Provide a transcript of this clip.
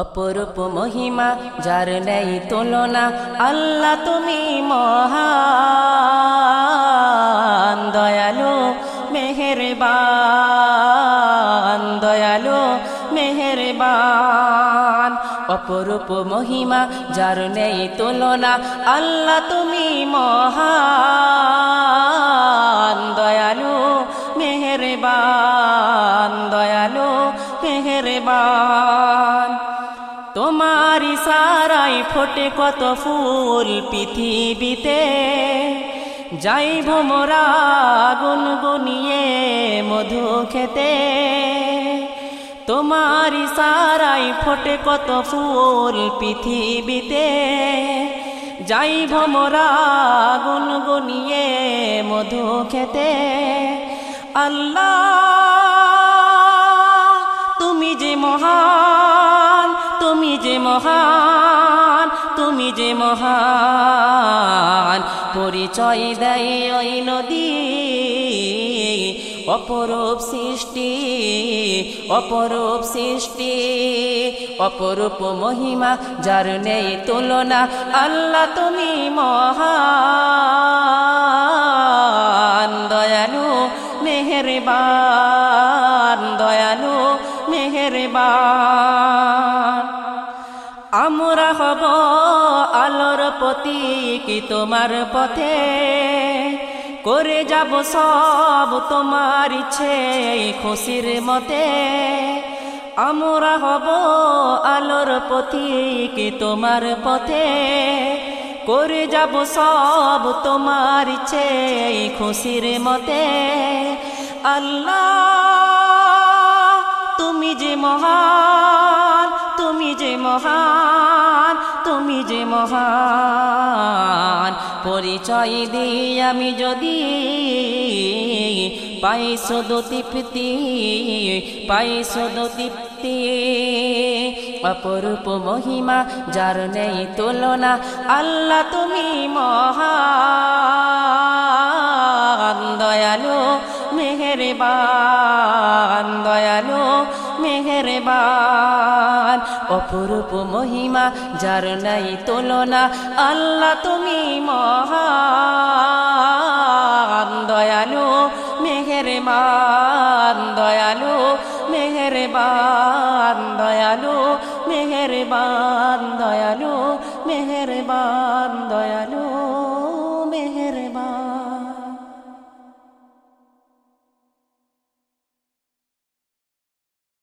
অপরূপ মহিমা, যার নেই তুলনা, আল্লাহ তুমি মহান। দয়ালু, মেহেরবান। দয়ালু, মেহেরবান। অপরূপ মহিমা, যার নেই তুলনা, আল্লাহ তুমি মহান। দয়ালু, মেহেরবান। দয়ালু, মেহেরবান। তোমার সারাই ফোটে কত ফুল পৃথিবীতে। যাইব মোরা গুনগুনিয়ে মধু খেতে। তোমার সারাই ফোটে কত ফুল পৃথিবীতে। যাইব মোরা গুনগুনিয়ে মধু খেতে। আল্লাহ, তুমি যে তুমি যে মহান, তুমি যে মহান, পরিচয় দেয় ওই নদী, অপরূপ সৃষ্টি অপরূপ সৃষ্টি, অপরূপ মহিমা যার নেই তুলনা, আল্লাহ তুমি মহান, দয়ালু, মেহেরবান দয়ালু, মেহেরবান। আমরা হব আলোর কি তোমার পথে। করে যাব সব তোমার ইচ্ছে খুশির মতে। আমরা হব আলোর কি তোমার পথে। করে যাব সব তোমার ইচ্ছে খুশির মতে। আল্লাহ, তুমি যে মহান, তুমি যে মহান। তুমি যে মহান, পরিচয় দিই আমি যদি পাই শুধু তৃপ্তি, পাই শুধু তৃপ্তি। অপরূপ মহিমা যার নেই তুলনা, আল্লাহ তুমি মহান। দয়ালু, মেহেরবান, দয়ালু মেহেরবান। অপরূপ মহিমা, যার নাই তুলনা, আল্লাহ তুমি মহান। দয়ালু মেহেরবান দয়ালু মেহেরবান দয়ালু মেহেরবান, দয়ালু দয়ালু